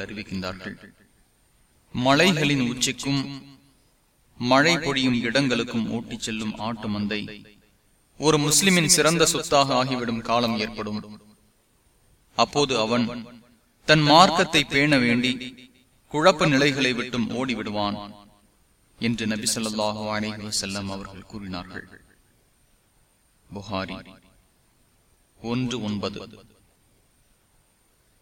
அறிவிக்கின்றார்கள் மலைகளின் உச்சிக்கும் மழை பொழியும் இடங்களுக்கும் ஓட்டிச் செல்லும் ஆட்டு மந்தை ஒரு முஸ்லிமின் சிறந்த சொத்தாக ஆகிவிடும் காலம் ஏற்படும். அப்போது அவன் தன் மார்க்கத்தை பேண வேண்டி குழப்ப நிலைகளை விட்டும் ஓடிவிடுவான் என்று நபி சொல்லாஹு அலைஹி வசல்லம் அவர்கள் கூறினார்கள். புகாரி ஒன்று ஒன்பது.